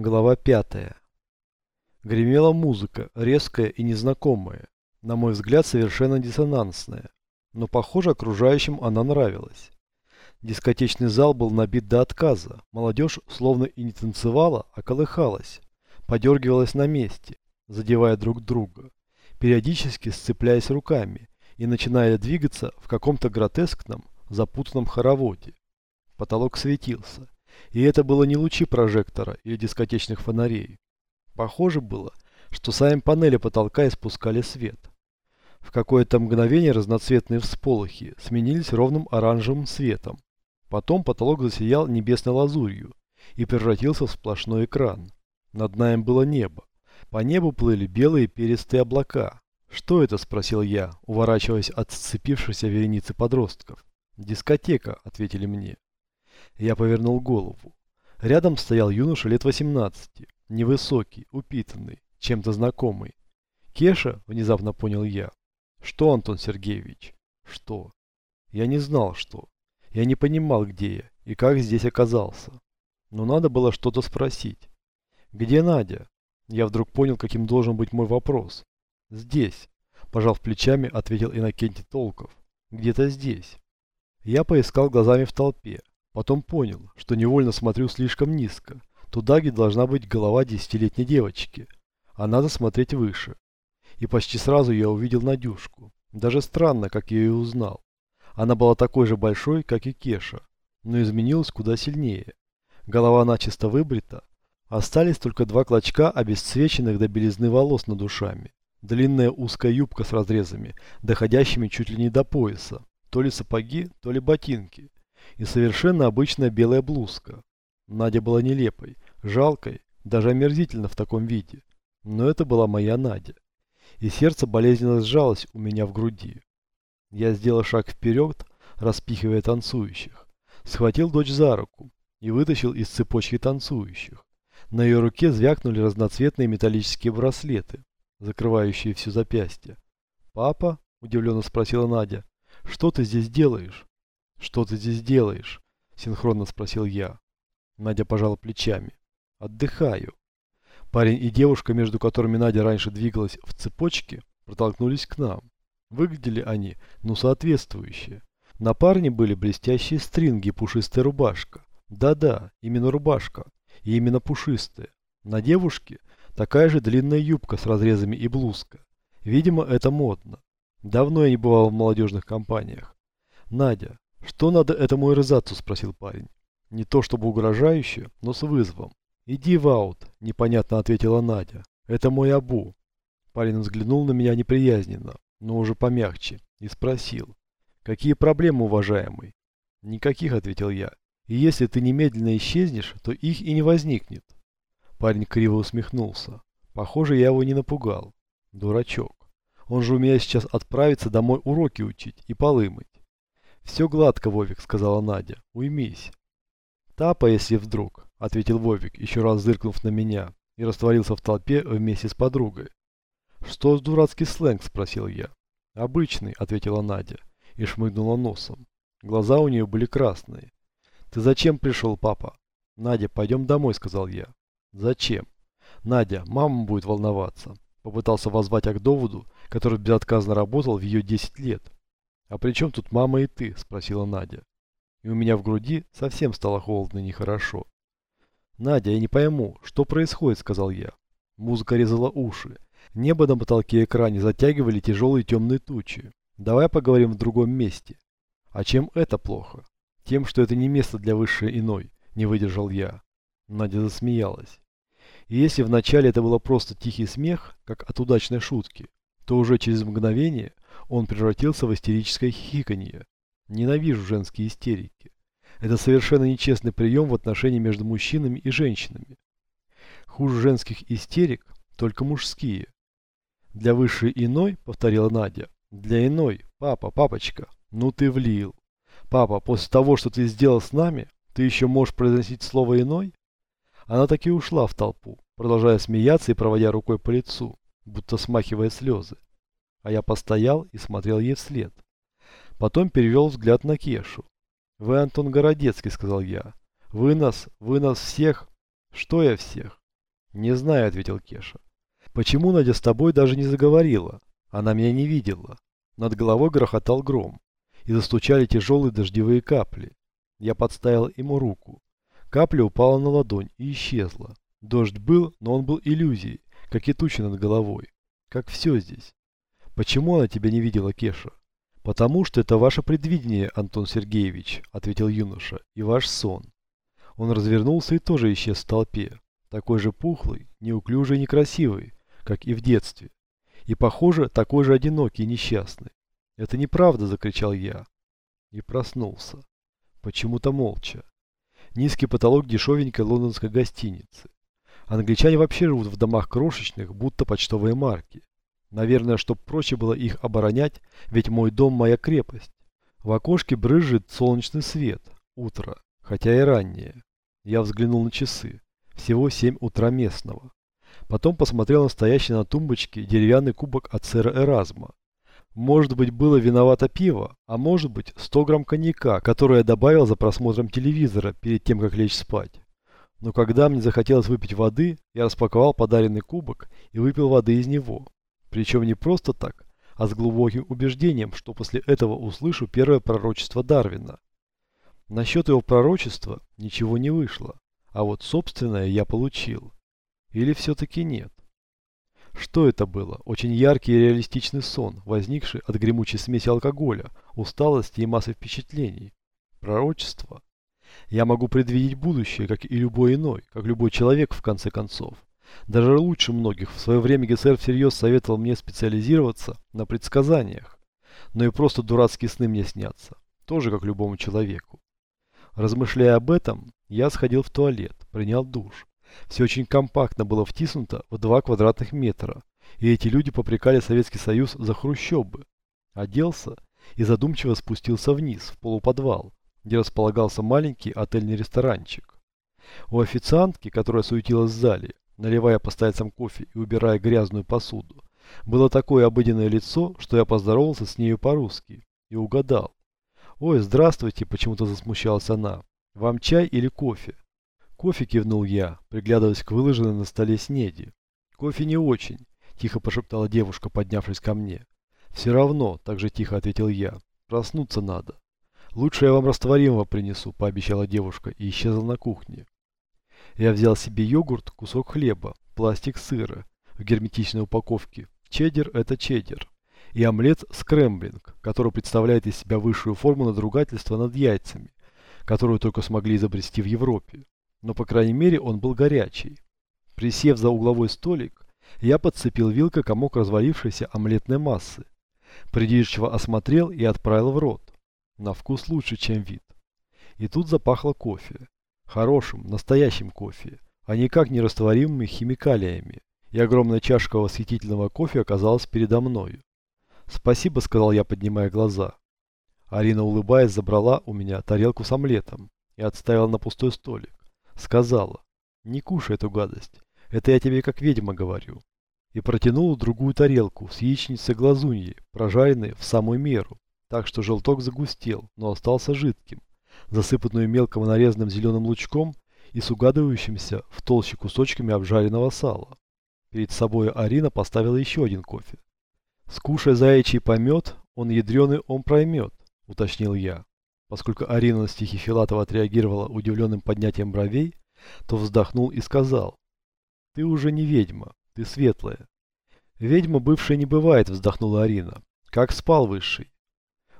Глава пятая. Гремела музыка, резкая и незнакомая, на мой взгляд совершенно диссонансная, но похоже окружающим она нравилась. Дискотечный зал был набит до отказа, молодежь словно и не танцевала, а колыхалась, подергивалась на месте, задевая друг друга, периодически сцепляясь руками и начиная двигаться в каком-то гротескном, запутанном хороводе. Потолок светился, и это было не лучи прожектора или дискотечных фонарей. Похоже было, что сами панели потолка испускали свет. В какое-то мгновение разноцветные всполохи сменились ровным оранжевым светом. Потом потолок засиял небесной лазурью и превратился в сплошной экран. Над нами было небо. По небу плыли белые перистые облака. «Что это?» – спросил я, уворачиваясь от сцепившейся вереницы подростков. «Дискотека», – ответили мне. Я повернул голову. Рядом стоял юноша лет 18, невысокий, упитанный, чем-то знакомый. Кеша, внезапно понял я. Что, Антон Сергеевич? Что? Я не знал, что. Я не понимал, где я и как здесь оказался. Но надо было что-то спросить. Где Надя? Я вдруг понял, каким должен быть мой вопрос. Здесь. Пожав плечами, ответил Иннокентий Толков. Где-то здесь. Я поискал глазами в толпе, Потом понял, что невольно смотрю слишком низко. Туда, где должна быть голова десятилетней девочки. А надо смотреть выше. И почти сразу я увидел Надюшку. Даже странно, как я ее узнал. Она была такой же большой, как и Кеша, но изменилась куда сильнее. Голова начисто выбрита. Остались только два клочка обесцвеченных до белизны волос над душами. Длинная узкая юбка с разрезами, доходящими чуть ли не до пояса. То ли сапоги, то ли ботинки и совершенно обычная белая блузка. Надя была нелепой, жалкой, даже омерзительно в таком виде. Но это была моя Надя. И сердце болезненно сжалось у меня в груди. Я сделал шаг вперед, распихивая танцующих. Схватил дочь за руку и вытащил из цепочки танцующих. На ее руке звякнули разноцветные металлические браслеты, закрывающие все запястье. «Папа?» – удивленно спросила Надя. «Что ты здесь делаешь?» «Что ты здесь делаешь?» – синхронно спросил я. Надя пожала плечами. «Отдыхаю». Парень и девушка, между которыми Надя раньше двигалась в цепочке, протолкнулись к нам. Выглядели они, ну, соответствующие. На парне были блестящие стринги и пушистая рубашка. Да-да, именно рубашка. И именно пушистая. На девушке такая же длинная юбка с разрезами и блузка. Видимо, это модно. Давно я не бывал в молодежных компаниях. Надя, «Что надо этому эрзацу?» – спросил парень. Не то чтобы угрожающе, но с вызовом. «Иди в аут», – непонятно ответила Надя. «Это мой Абу». Парень взглянул на меня неприязненно, но уже помягче, и спросил. «Какие проблемы, уважаемый?» «Никаких», – ответил я. «И если ты немедленно исчезнешь, то их и не возникнет». Парень криво усмехнулся. Похоже, я его не напугал. Дурачок. Он же у меня сейчас отправится домой уроки учить и полы мыть. «Все гладко, Вовик», — сказала Надя. «Уймись». «Тапа, если вдруг», — ответил Вовик, еще раз зыркнув на меня, и растворился в толпе вместе с подругой. «Что с дурацкий сленг?» — спросил я. «Обычный», — ответила Надя и шмыгнула носом. Глаза у нее были красные. «Ты зачем пришел, папа?» «Надя, пойдем домой», — сказал я. «Зачем?» «Надя, мама будет волноваться». Попытался воззвать к доводу, который безотказно работал в ее 10 лет. «А при чем тут мама и ты?» – спросила Надя. И у меня в груди совсем стало холодно и нехорошо. «Надя, я не пойму, что происходит?» – сказал я. Музыка резала уши. Небо на потолке экране затягивали тяжелые темные тучи. Давай поговорим в другом месте. А чем это плохо? Тем, что это не место для высшей иной, не выдержал я. Надя засмеялась. И если вначале это было просто тихий смех, как от удачной шутки, то уже через мгновение он превратился в истерическое хихиканье. Ненавижу женские истерики. Это совершенно нечестный прием в отношении между мужчинами и женщинами. Хуже женских истерик только мужские. Для высшей иной, повторила Надя, для иной, папа, папочка, ну ты влил. Папа, после того, что ты сделал с нами, ты еще можешь произносить слово иной? Она так и ушла в толпу, продолжая смеяться и проводя рукой по лицу, будто смахивая слезы а я постоял и смотрел ей вслед. Потом перевел взгляд на Кешу. «Вы Антон Городецкий», — сказал я. «Вы нас, вы нас всех...» «Что я всех?» Не знаю, ответил Кеша. Почему Надя с тобой даже не заговорила? Она меня не видела. Над головой грохотал гром. И застучали тяжелые дождевые капли. Я подставил ему руку. Капля упала на ладонь и исчезла. Дождь был, но он был иллюзией, как и тучи над головой. Как все здесь. Почему она тебя не видела, Кеша? Потому что это ваше предвидение, Антон Сергеевич, ответил юноша, и ваш сон. Он развернулся и тоже исчез в толпе. Такой же пухлый, неуклюжий и некрасивый, как и в детстве. И, похоже, такой же одинокий и несчастный. «Это неправда!» – закричал я. И проснулся. Почему-то молча. Низкий потолок дешевенькой лондонской гостиницы. Англичане вообще живут в домах крошечных, будто почтовые марки. Наверное, чтоб проще было их оборонять, ведь мой дом – моя крепость. В окошке брызжет солнечный свет. Утро, хотя и раннее. Я взглянул на часы. Всего 7 утра местного. Потом посмотрел на стоящий на тумбочке деревянный кубок от сэра Эразма. Может быть, было виновато пиво, а может быть, 100 грамм коньяка, который я добавил за просмотром телевизора перед тем, как лечь спать. Но когда мне захотелось выпить воды, я распаковал подаренный кубок и выпил воды из него. Причем не просто так, а с глубоким убеждением, что после этого услышу первое пророчество Дарвина. Насчет его пророчества ничего не вышло, а вот собственное я получил. Или все-таки нет? Что это было? Очень яркий и реалистичный сон, возникший от гремучей смеси алкоголя, усталости и массы впечатлений. Пророчество. Я могу предвидеть будущее, как и любой иной, как любой человек в конце концов. Даже лучше многих. В свое время ГСР всерьез советовал мне специализироваться на предсказаниях. Но и просто дурацкие сны мне снятся. Тоже как любому человеку. Размышляя об этом, я сходил в туалет, принял душ. Все очень компактно было втиснуто в 2 квадратных метра. И эти люди попрекали Советский Союз за хрущобы. Оделся и задумчиво спустился вниз, в полуподвал, где располагался маленький отельный ресторанчик. У официантки, которая суетилась в зале, наливая постояльцам кофе и убирая грязную посуду. Было такое обыденное лицо, что я поздоровался с нею по-русски и угадал. «Ой, здравствуйте!» – почему-то засмущалась она. «Вам чай или кофе?» «Кофе», – кивнул я, приглядываясь к выложенной на столе снеди. «Кофе не очень», – тихо пошептала девушка, поднявшись ко мне. «Все равно», – так же тихо ответил я. «Проснуться надо». «Лучше я вам растворимого принесу», – пообещала девушка и исчезла на кухне. Я взял себе йогурт, кусок хлеба, пластик сыра в герметичной упаковке. Чеддер – это чеддер. И омлет скрэмблинг, который представляет из себя высшую форму надругательства над яйцами, которую только смогли изобрести в Европе. Но, по крайней мере, он был горячий. Присев за угловой столик, я подцепил вилкой комок развалившейся омлетной массы. Придирчиво осмотрел и отправил в рот. На вкус лучше, чем вид. И тут запахло кофе. Хорошим, настоящим кофе, а никак не растворимыми химикалиями. И огромная чашка восхитительного кофе оказалась передо мною. «Спасибо», — сказал я, поднимая глаза. Арина, улыбаясь, забрала у меня тарелку с омлетом и отставила на пустой столик. Сказала, «Не кушай эту гадость, это я тебе как ведьма говорю». И протянула другую тарелку с яичницей глазуньей, прожаренной в самую меру, так что желток загустел, но остался жидким засыпанную мелко нарезанным зеленым лучком и с угадывающимся в толще кусочками обжаренного сала. Перед собой Арина поставила еще один кофе. «Скушая заячий помет, он ядреный он проймет», — уточнил я. Поскольку Арина на стихи Филатова отреагировала удивленным поднятием бровей, то вздохнул и сказал. «Ты уже не ведьма, ты светлая». «Ведьма бывшая не бывает», — вздохнула Арина. «Как спал высший?»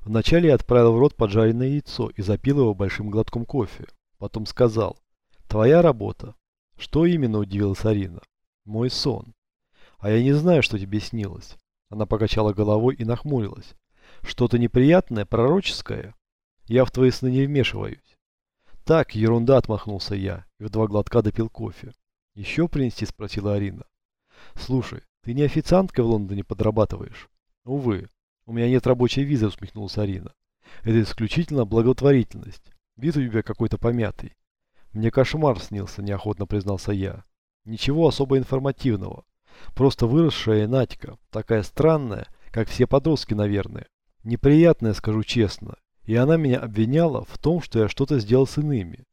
Вначале я отправил в рот поджаренное яйцо и запил его большим глотком кофе. Потом сказал, «Твоя работа». «Что именно?» – удивилась Арина. «Мой сон». «А я не знаю, что тебе снилось». Она покачала головой и нахмурилась. «Что-то неприятное, пророческое?» «Я в твои сны не вмешиваюсь». «Так, ерунда», – отмахнулся я и в два глотка допил кофе. «Еще принести?» – спросила Арина. «Слушай, ты не официанткой в Лондоне подрабатываешь?» «Увы. «У меня нет рабочей визы», — усмехнулась Арина. «Это исключительно благотворительность. Вид у тебя какой-то помятый». «Мне кошмар снился», — неохотно признался я. «Ничего особо информативного. Просто выросшая Надька, такая странная, как все подростки, наверное. Неприятная, скажу честно. И она меня обвиняла в том, что я что-то сделал с иными».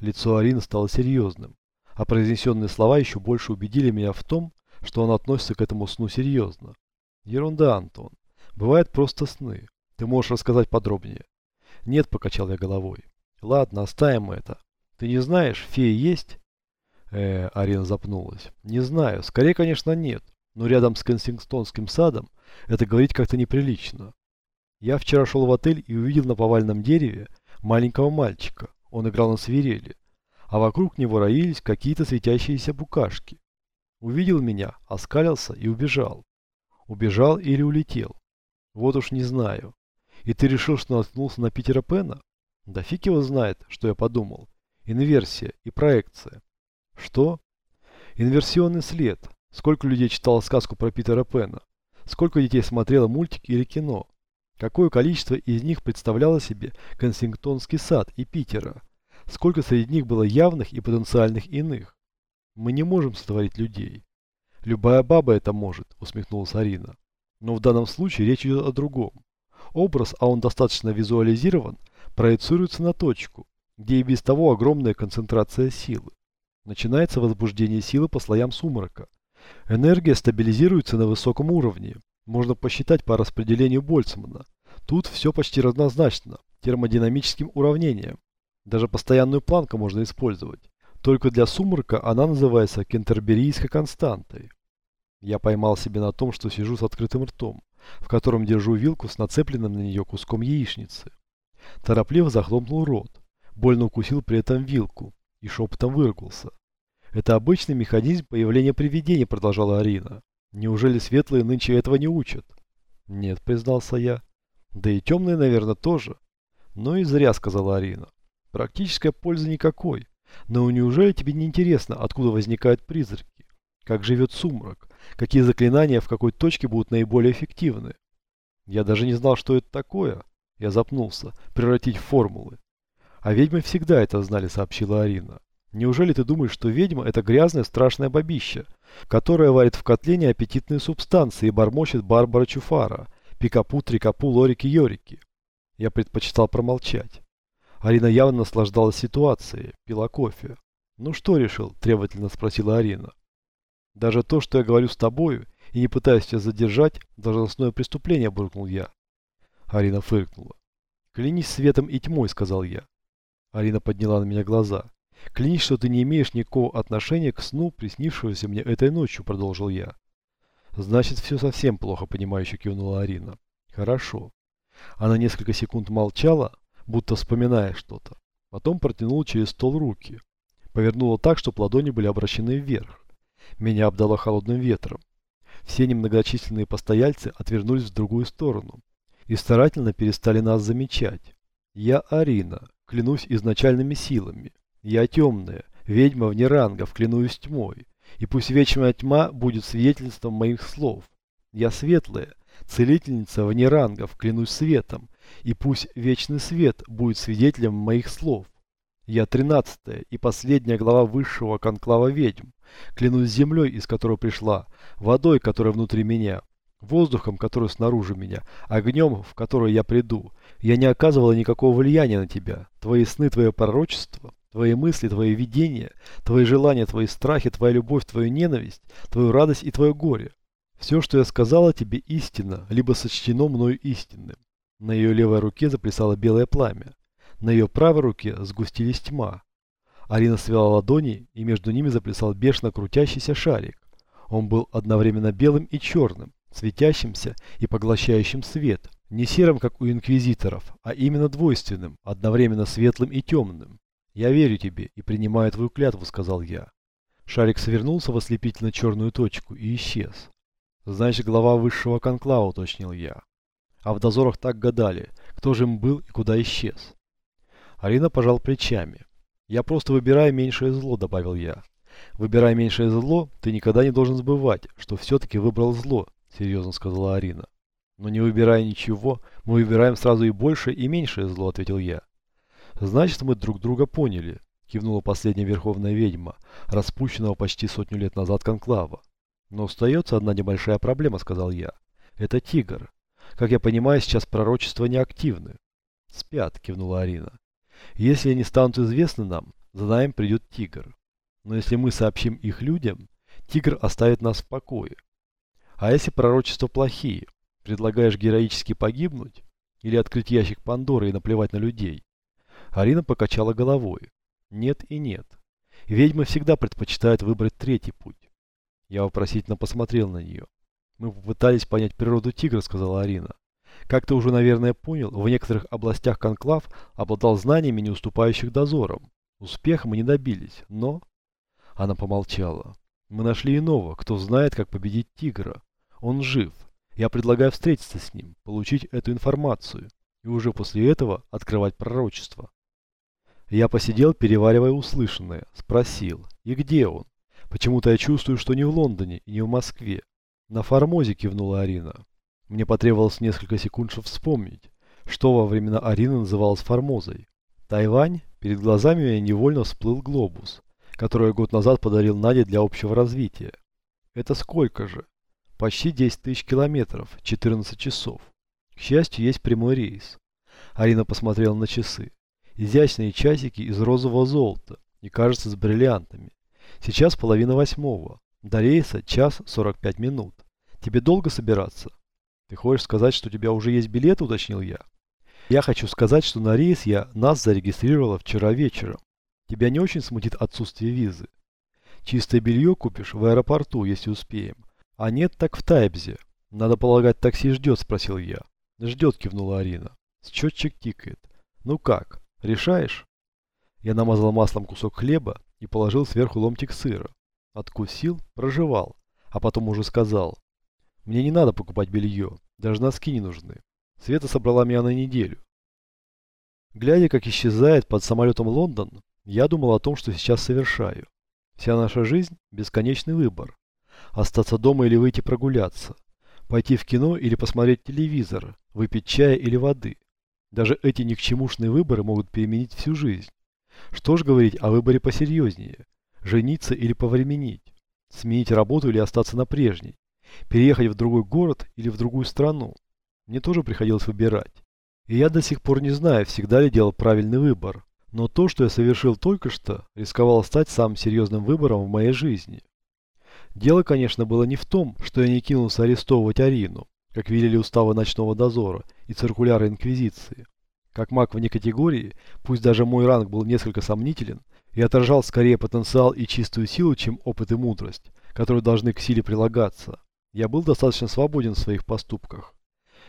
Лицо Арины стало серьезным. а произнесенные слова еще больше убедили меня в том, что он относится к этому сну серьезно. Ерунда, Антон. Бывают просто сны. Ты можешь рассказать подробнее? Нет, покачал я головой. Ладно, оставим это. Ты не знаешь, феи есть? Э, Арина запнулась. Не знаю. Скорее, конечно, нет. Но рядом с Кенсингтонским садом это говорить как-то неприлично. Я вчера шел в отель и увидел на повальном дереве маленького мальчика. Он играл на свирели. А вокруг него роились какие-то светящиеся букашки. Увидел меня, оскалился и убежал. Убежал или улетел. Вот уж не знаю. И ты решил, что наткнулся на Питера Пена? Да фиг его знает, что я подумал. Инверсия и проекция. Что? Инверсионный след. Сколько людей читало сказку про Питера Пена? Сколько детей смотрело мультик или кино? Какое количество из них представляло себе Кенсингтонский сад и Питера? Сколько среди них было явных и потенциальных иных? Мы не можем сотворить людей. Любая баба это может, усмехнулась Арина. Но в данном случае речь идет о другом. Образ, а он достаточно визуализирован, проецируется на точку, где и без того огромная концентрация силы. Начинается возбуждение силы по слоям сумрака. Энергия стабилизируется на высоком уровне. Можно посчитать по распределению Больцмана. Тут все почти равнозначно термодинамическим уравнением. Даже постоянную планку можно использовать. Только для сумрака она называется кентерберийской константой. Я поймал себя на том, что сижу с открытым ртом, в котором держу вилку с нацепленным на нее куском яичницы. Торопливо захлопнул рот, больно укусил при этом вилку и шепотом выругался. «Это обычный механизм появления привидений», — продолжала Арина. «Неужели светлые нынче этого не учат?» «Нет», — признался я. «Да и темные, наверное, тоже». «Ну и зря», — сказала Арина. «Практической пользы никакой. Но неужели тебе не интересно, откуда возникают призраки? Как живет сумрак? Какие заклинания в какой точке будут наиболее эффективны?» Я даже не знал, что это такое. Я запнулся. Превратить в формулы. А ведьмы всегда это знали, сообщила Арина. Неужели ты думаешь, что ведьма – это грязное страшное бабище, которое варит в котле неаппетитные субстанции и бормочет Барбара Чуфара, пикапу, трикапу, лорики, йорики? Я предпочитал промолчать. Арина явно наслаждалась ситуацией, пила кофе. «Ну что решил?» – требовательно спросила Арина. «Даже то, что я говорю с тобою и не пытаюсь тебя задержать, должностное преступление», – буркнул я. Арина фыркнула. «Клянись светом и тьмой», – сказал я. Арина подняла на меня глаза. «Клянись, что ты не имеешь никакого отношения к сну, приснившегося мне этой ночью», — продолжил я. «Значит, все совсем плохо», — понимающе кивнула Арина. «Хорошо». Она несколько секунд молчала, будто вспоминая что-то. Потом протянула через стол руки. Повернула так, чтобы ладони были обращены вверх. Меня обдало холодным ветром. Все немногочисленные постояльцы отвернулись в другую сторону и старательно перестали нас замечать. Я Арина, клянусь изначальными силами. Я темная, ведьма вне рангов, клянусь тьмой. И пусть вечная тьма будет свидетельством моих слов. Я светлая, целительница вне рангов, клянусь светом. И пусть вечный свет будет свидетелем моих слов. Я тринадцатая и последняя глава высшего конклава ведьм. Клянусь землей, из которой пришла, водой, которая внутри меня, воздухом, который снаружи меня, огнем, в который я приду. Я не оказывала никакого влияния на тебя. Твои сны, твое пророчество, твои мысли, твои видения, твои желания, твои страхи, твоя любовь, твою ненависть, твою радость и твое горе. Все, что я сказала тебе, истина, либо сочтено мною истинным. На ее левой руке заплясало белое пламя. На ее правой руке сгустились тьма. Арина свела ладони, и между ними заплясал бешено крутящийся шарик. Он был одновременно белым и черным, светящимся и поглощающим свет, не серым, как у инквизиторов, а именно двойственным, одновременно светлым и темным. «Я верю тебе и принимаю твою клятву», — сказал я. Шарик свернулся в ослепительно черную точку и исчез. «Значит, глава высшего конклава», — уточнил я. А в дозорах так гадали, кто же им был и куда исчез. Арина пожал плечами. «Я просто выбираю меньшее зло», — добавил я. «Выбирая меньшее зло, ты никогда не должен забывать, что все-таки выбрал зло, серьезно сказала Арина. Но не выбирая ничего, мы выбираем сразу и большее, и меньшее зло, ответил я. Значит, мы друг друга поняли, кивнула последняя верховная ведьма, распущенного почти сотню лет назад конклава. Но остается одна небольшая проблема, сказал я. Это тигр. Как я понимаю, сейчас пророчества неактивны. Спят, кивнула Арина. Если они станут известны нам, за нами придет тигр. Но если мы сообщим их людям, тигр оставит нас в покое. А если пророчества плохие, предлагаешь героически погибнуть или открыть ящик Пандоры и наплевать на людей? Арина покачала головой. Нет и нет. Ведьмы всегда предпочитают выбрать третий путь. Я вопросительно посмотрел на нее. Мы попытались понять природу тигра, сказала Арина. Как ты уже, наверное, понял, в некоторых областях конклав обладал знаниями, не уступающих дозорам. Успеха мы не добились, но... Она помолчала. Мы нашли иного, кто знает, как победить тигра. Он жив. Я предлагаю встретиться с ним, получить эту информацию и уже после этого открывать пророчество. Я посидел, переваривая услышанное, спросил, и где он? Почему-то я чувствую, что не в Лондоне и не в Москве. На Формозе кивнула Арина. Мне потребовалось несколько секунд, чтобы вспомнить, что во времена Арины называлось Формозой. Тайвань, перед глазами меня невольно всплыл глобус, который год назад подарил Наде для общего развития. Это сколько же? Почти 10 тысяч километров, 14 часов. К счастью, есть прямой рейс. Арина посмотрела на часы. Изящные часики из розового золота и, кажется, с бриллиантами. Сейчас половина восьмого. До рейса час 45 минут. Тебе долго собираться? Ты хочешь сказать, что у тебя уже есть билет, уточнил я. Я хочу сказать, что на рейс я нас зарегистрировала вчера вечером. Тебя не очень смутит отсутствие визы. Чистое белье купишь в аэропорту, если успеем. А нет, так в Тайбзе. Надо полагать, такси ждет, спросил я. Ждет, кивнула Арина. Счетчик тикает. Ну как, решаешь? Я намазал маслом кусок хлеба и положил сверху ломтик сыра. Откусил, прожевал, а потом уже сказал. Мне не надо покупать белье, даже носки не нужны. Света собрала меня на неделю. Глядя, как исчезает под самолетом Лондон, я думал о том, что сейчас совершаю. Вся наша жизнь – бесконечный выбор. Остаться дома или выйти прогуляться. Пойти в кино или посмотреть телевизор, выпить чая или воды. Даже эти никчемушные выборы могут переменить всю жизнь. Что ж говорить о выборе посерьезнее жениться или повременить, сменить работу или остаться на прежней, переехать в другой город или в другую страну. Мне тоже приходилось выбирать. И я до сих пор не знаю, всегда ли делал правильный выбор. Но то, что я совершил только что, рисковало стать самым серьезным выбором в моей жизни. Дело, конечно, было не в том, что я не кинулся арестовывать Арину, как велели уставы ночного дозора и циркуляры Инквизиции. Как маг вне категории, пусть даже мой ранг был несколько сомнителен, и отражал скорее потенциал и чистую силу, чем опыт и мудрость, которые должны к силе прилагаться. Я был достаточно свободен в своих поступках.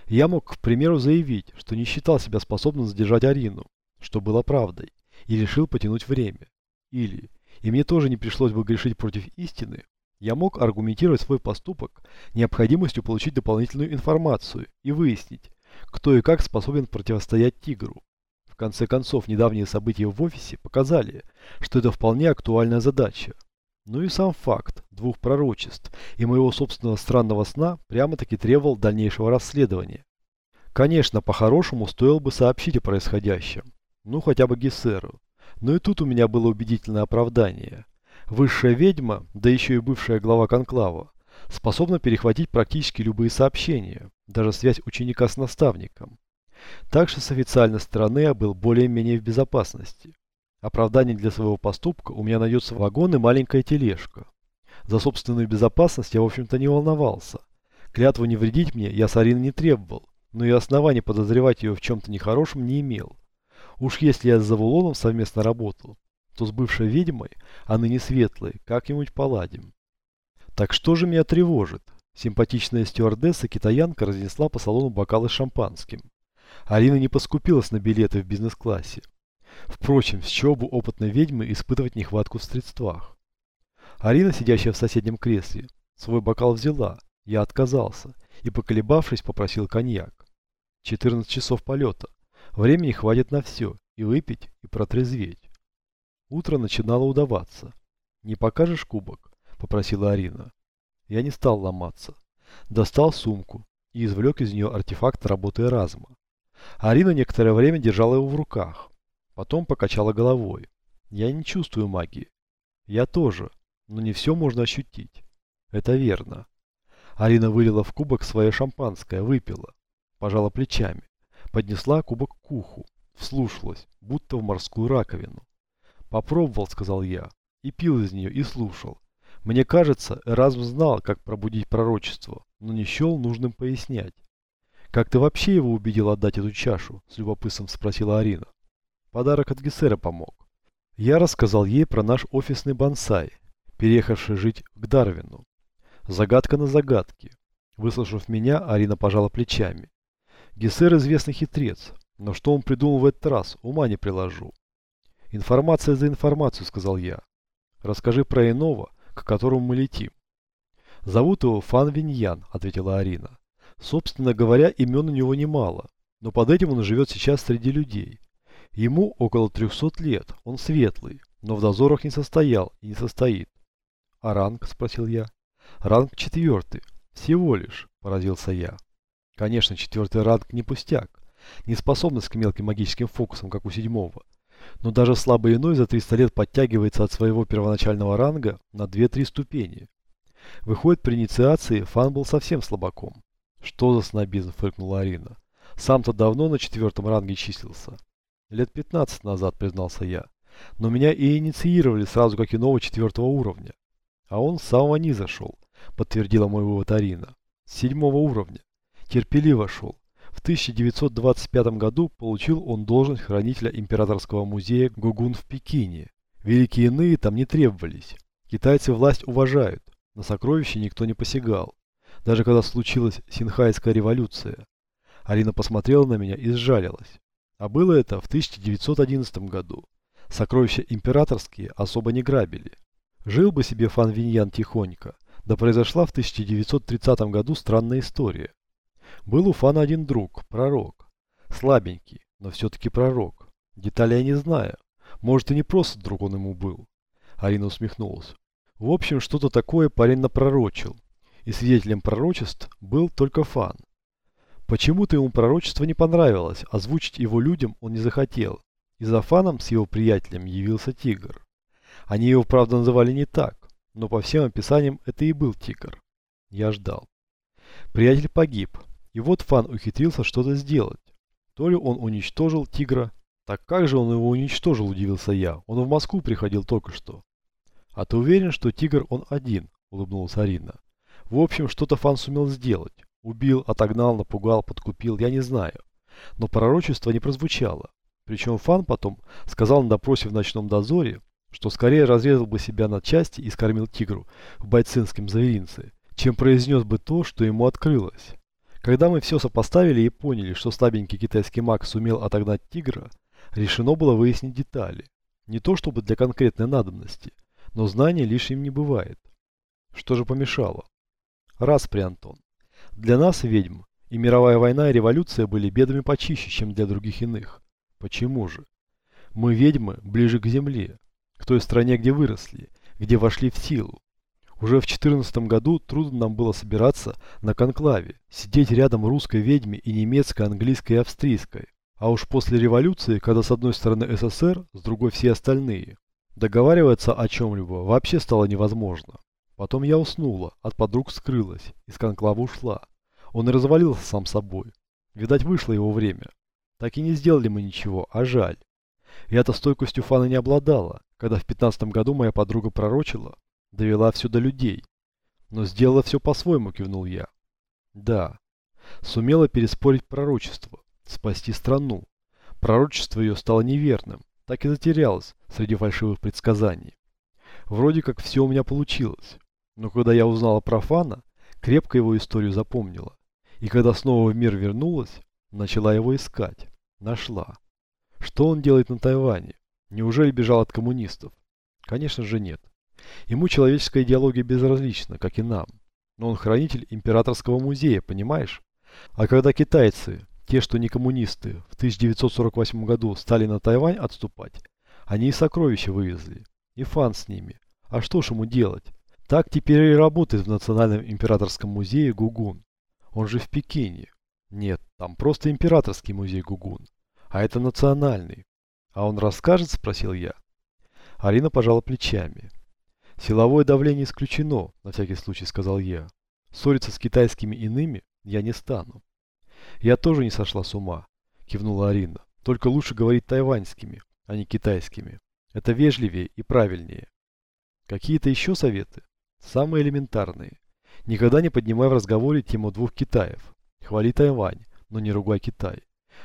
Я мог, к примеру, заявить, что не считал себя способным задержать Арину, что было правдой, и решил потянуть время. Или, и мне тоже не пришлось бы грешить против истины, я мог аргументировать свой поступок необходимостью получить дополнительную информацию и выяснить, кто и как способен противостоять тигру конце концов, недавние события в офисе показали, что это вполне актуальная задача. Ну и сам факт двух пророчеств и моего собственного странного сна прямо-таки требовал дальнейшего расследования. Конечно, по-хорошему стоило бы сообщить о происходящем. Ну, хотя бы Гессеру. Но и тут у меня было убедительное оправдание. Высшая ведьма, да еще и бывшая глава конклава, способна перехватить практически любые сообщения, даже связь ученика с наставником. Так что с официальной стороны я был более-менее в безопасности. Оправдание для своего поступка у меня найдется вагон и маленькая тележка. За собственную безопасность я, в общем-то, не волновался. Клятву не вредить мне я с Ариной не требовал, но и оснований подозревать ее в чем-то нехорошем не имел. Уж если я с Завулоном совместно работал, то с бывшей ведьмой, а ныне светлой, как-нибудь поладим. Так что же меня тревожит? Симпатичная стюардесса-китаянка разнесла по салону бокалы с шампанским. Алина не поскупилась на билеты в бизнес-классе. Впрочем, с чего бы опытной ведьмы испытывать нехватку в средствах? Арина, сидящая в соседнем кресле, свой бокал взяла, я отказался и, поколебавшись, попросил коньяк. 14 часов полета. Времени хватит на все, и выпить, и протрезветь. Утро начинало удаваться. «Не покажешь кубок?» – попросила Арина. Я не стал ломаться. Достал сумку и извлек из нее артефакт работы разума. Арина некоторое время держала его в руках. Потом покачала головой. Я не чувствую магии. Я тоже, но не все можно ощутить. Это верно. Арина вылила в кубок свое шампанское, выпила. Пожала плечами. Поднесла кубок к уху. Вслушалась, будто в морскую раковину. «Попробовал», — сказал я. и пил из нее, и слушал. Мне кажется, Эразм знал, как пробудить пророчество, но не счел нужным пояснять. «Как ты вообще его убедил отдать эту чашу?» – с любопытством спросила Арина. Подарок от Гессера помог. Я рассказал ей про наш офисный бонсай, переехавший жить к Дарвину. Загадка на загадке. Выслушав меня, Арина пожала плечами. Гессер известный хитрец, но что он придумал в этот раз, ума не приложу. Информация за информацию, сказал я. Расскажи про иного, к которому мы летим. Зовут его Фан Виньян, ответила Арина. Собственно говоря, имен у него немало, но под этим он живет сейчас среди людей. Ему около 300 лет, он светлый, но в дозорах не состоял и не состоит. А ранг, спросил я. Ранг четвертый, всего лишь, поразился я. Конечно, четвертый ранг не пустяк, не способность к мелким магическим фокусам, как у седьмого. Но даже слабый иной за 300 лет подтягивается от своего первоначального ранга на 2-3 ступени. Выходит, при инициации Фан был совсем слабаком. Что за снобизм, фыркнула Арина. Сам-то давно на четвертом ранге числился. Лет 15 назад, признался я. Но меня и инициировали сразу как иного четвертого уровня. А он с самого низа шел, подтвердила мой вывод Арина. С седьмого уровня. Терпеливо шел. В 1925 году получил он должность хранителя императорского музея Гугун в Пекине. Великие иные там не требовались. Китайцы власть уважают. На сокровища никто не посягал. Даже когда случилась Синхайская революция. Арина посмотрела на меня и сжалилась. А было это в 1911 году. Сокровища императорские особо не грабили. Жил бы себе Фан Виньян тихонько. Да произошла в 1930 году странная история. Был у Фана один друг, пророк. Слабенький, но все-таки пророк. Детали я не знаю. Может и не просто друг он ему был. Арина усмехнулась. В общем, что-то такое парень напророчил. И свидетелем пророчеств был только Фан. Почему-то ему пророчество не понравилось, озвучить его людям он не захотел. И за Фаном с его приятелем явился тигр. Они его, правда, называли не так, но по всем описаниям это и был тигр. Я ждал. Приятель погиб, и вот Фан ухитрился что-то сделать. То ли он уничтожил тигра, так как же он его уничтожил, удивился я. Он в Москву приходил только что. А ты уверен, что тигр он один, улыбнулась Арина. В общем, что-то Фан сумел сделать. Убил, отогнал, напугал, подкупил, я не знаю. Но пророчество не прозвучало. Причем Фан потом сказал на допросе в ночном дозоре, что скорее разрезал бы себя на части и скормил тигру в бойцинском зверинце, чем произнес бы то, что ему открылось. Когда мы все сопоставили и поняли, что слабенький китайский маг сумел отогнать тигра, решено было выяснить детали. Не то чтобы для конкретной надобности, но знания лишним не бывает. Что же помешало? Распри, Антон. Для нас, ведьм, и мировая война, и революция были бедами почище, чем для других иных. Почему же? Мы, ведьмы, ближе к земле, к той стране, где выросли, где вошли в силу. Уже в 14 году трудно нам было собираться на конклаве, сидеть рядом русской ведьме и немецкой, английской и австрийской. А уж после революции, когда с одной стороны СССР, с другой все остальные, договариваться о чем-либо вообще стало невозможно. Потом я уснула, от подруг скрылась, из конклава ушла. Он и развалился сам собой. Видать, вышло его время. Так и не сделали мы ничего, а жаль. Я-то стойкостью фана не обладала, когда в пятнадцатом году моя подруга пророчила, довела все до людей. Но сделала все по-своему, кивнул я. Да, сумела переспорить пророчество, спасти страну. Пророчество ее стало неверным, так и затерялось среди фальшивых предсказаний. Вроде как все у меня получилось. Но когда я узнала про Фана, крепко его историю запомнила. И когда снова в мир вернулась, начала его искать. Нашла. Что он делает на Тайване? Неужели бежал от коммунистов? Конечно же нет. Ему человеческая идеология безразлична, как и нам. Но он хранитель императорского музея, понимаешь? А когда китайцы, те, что не коммунисты, в 1948 году стали на Тайвань отступать, они и сокровища вывезли. И фан с ними. А что ж ему делать? Так теперь и работает в Национальном императорском музее Гугун. Он же в Пекине. Нет, там просто императорский музей Гугун. А это национальный. А он расскажет, спросил я. Арина пожала плечами. Силовое давление исключено, на всякий случай сказал я. Ссориться с китайскими иными я не стану. Я тоже не сошла с ума, кивнула Арина. Только лучше говорить тайваньскими, а не китайскими. Это вежливее и правильнее. Какие-то еще советы? Самые элементарные. Никогда не поднимай в разговоре тему двух Китаев. Хвали Тайвань, но не ругай Китай.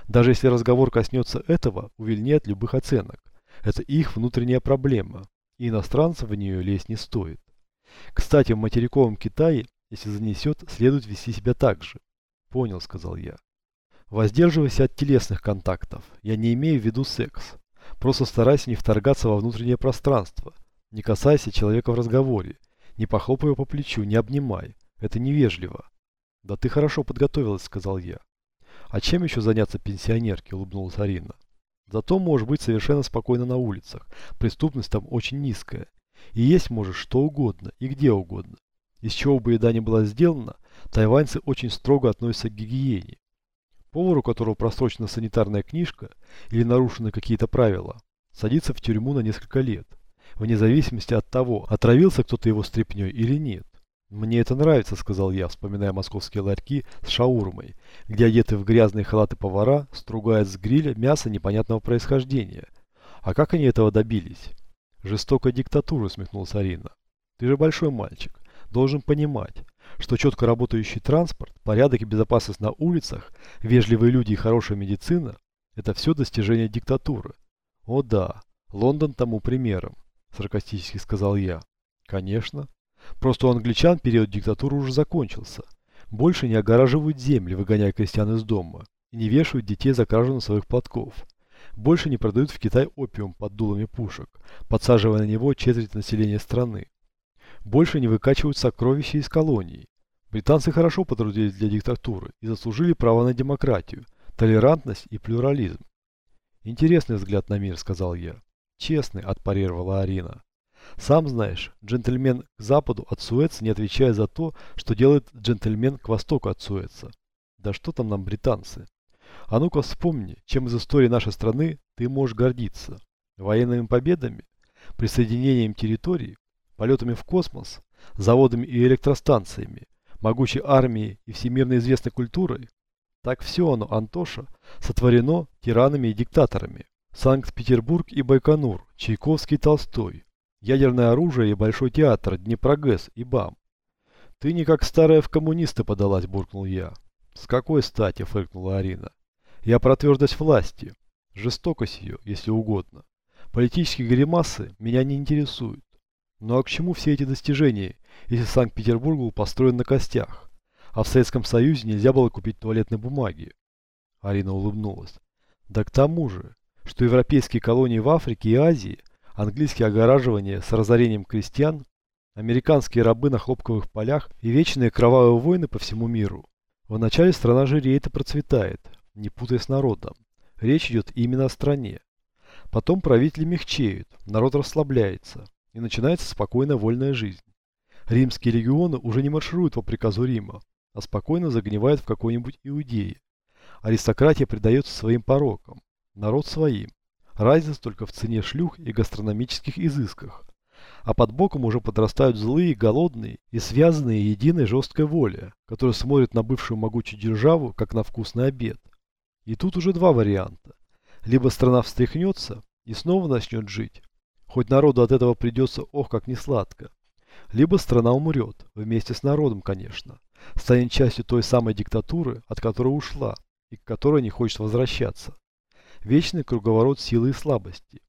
Даже если разговор коснется этого, увильни от любых оценок. Это их внутренняя проблема, и иностранцам в нее лезть не стоит. Кстати, в материковом Китае, если занесет, следует вести себя так же. Понял, сказал я. Воздерживайся от телесных контактов. Я не имею в виду секс. Просто старайся не вторгаться во внутреннее пространство. Не касайся человека в разговоре. Не похлопай его по плечу, не обнимай. Это невежливо. Да ты хорошо подготовилась, сказал я. А чем еще заняться пенсионерке, улыбнулась Арина. Зато можешь быть совершенно спокойно на улицах. Преступность там очень низкая. И есть можешь что угодно и где угодно. Из чего бы еда ни была сделана, тайваньцы очень строго относятся к гигиене. Повар, у которого просрочена санитарная книжка или нарушены какие-то правила, садится в тюрьму на несколько лет, вне зависимости от того, отравился кто-то его стряпней или нет. «Мне это нравится», — сказал я, вспоминая московские ларьки с шаурмой, где одеты в грязные халаты повара стругают с гриля мясо непонятного происхождения. А как они этого добились? Жестокая диктатура, усмехнулась Арина. Ты же большой мальчик, должен понимать, что четко работающий транспорт, порядок и безопасность на улицах, вежливые люди и хорошая медицина – это все достижения диктатуры. О да, Лондон тому примером, саркастически сказал я. Конечно. Просто у англичан период диктатуры уже закончился. Больше не огораживают земли, выгоняя крестьян из дома, и не вешают детей за кражу на своих платков. Больше не продают в Китай опиум под дулами пушек, подсаживая на него четверть населения страны. Больше не выкачивают сокровища из колоний. Британцы хорошо потрудились для диктатуры и заслужили право на демократию, толерантность и плюрализм. «Интересный взгляд на мир», — сказал я. «Честный», — отпарировала Арина. Сам знаешь, джентльмен к западу от Суэца не отвечает за то, что делает джентльмен к востоку от Суэца. Да что там нам британцы? А ну-ка вспомни, чем из истории нашей страны ты можешь гордиться. Военными победами, присоединением территорий, полетами в космос, заводами и электростанциями, могучей армией и всемирно известной культурой. Так все оно, Антоша, сотворено тиранами и диктаторами. Санкт-Петербург и Байконур, Чайковский Толстой, ядерное оружие и большой театр, Днепрогэс и БАМ. Ты не как старая в коммунисты подалась, буркнул я. С какой стати, фыркнула Арина. Я про твердость власти, жестокость ее, если угодно. Политические гримасы меня не интересуют. Ну а к чему все эти достижения, если Санкт-Петербург был построен на костях, а в Советском Союзе нельзя было купить туалетной бумаги? Арина улыбнулась. Да к тому же, что европейские колонии в Африке и Азии – английские огораживания с разорением крестьян, американские рабы на хлопковых полях и вечные кровавые войны по всему миру. Вначале страна жиреет и процветает, не путая с народом. Речь идет именно о стране. Потом правители мягчеют, народ расслабляется, и начинается спокойная вольная жизнь. Римские легионы уже не маршируют по приказу Рима, а спокойно загнивают в какой-нибудь Иудее. Аристократия предается своим порокам, народ своим. Разница только в цене шлюх и гастрономических изысках. А под боком уже подрастают злые, голодные и связанные единой жесткой волей, которые смотрят на бывшую могучую державу, как на вкусный обед. И тут уже два варианта. Либо страна встряхнется и снова начнет жить, хоть народу от этого придется ох как несладко. Либо страна умрет, вместе с народом, конечно, станет частью той самой диктатуры, от которой ушла и к которой не хочет возвращаться вечный круговорот силы и слабости,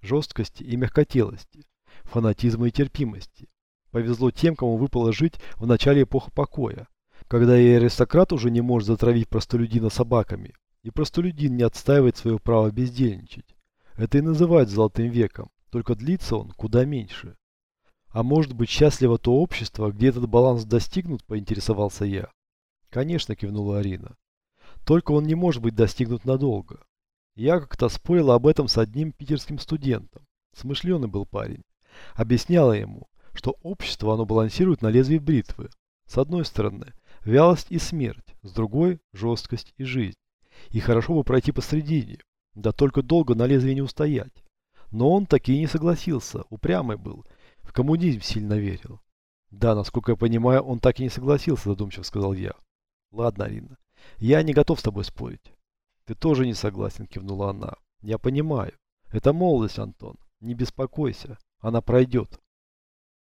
жесткости и мягкотелости, фанатизма и терпимости. Повезло тем, кому выпало жить в начале эпохи покоя, когда и аристократ уже не может затравить простолюдина собаками, и простолюдин не отстаивает свое право бездельничать. Это и называют золотым веком, только длится он куда меньше. А может быть счастливо то общество, где этот баланс достигнут, поинтересовался я. Конечно, кивнула Арина. Только он не может быть достигнут надолго. Я как-то спорил об этом с одним питерским студентом. Смышленый был парень. Объясняла ему, что общество оно балансирует на лезвии бритвы. С одной стороны, вялость и смерть, с другой – жесткость и жизнь. И хорошо бы пройти посредине, да только долго на лезвии не устоять. Но он таки не согласился, упрямый был, в коммунизм сильно верил. Да, насколько я понимаю, он так и не согласился, задумчиво сказал я. Ладно, Арина, я не готов с тобой спорить. Ты тоже не согласен, кивнула она. Я понимаю. Это молодость, Антон. Не беспокойся. Она пройдет.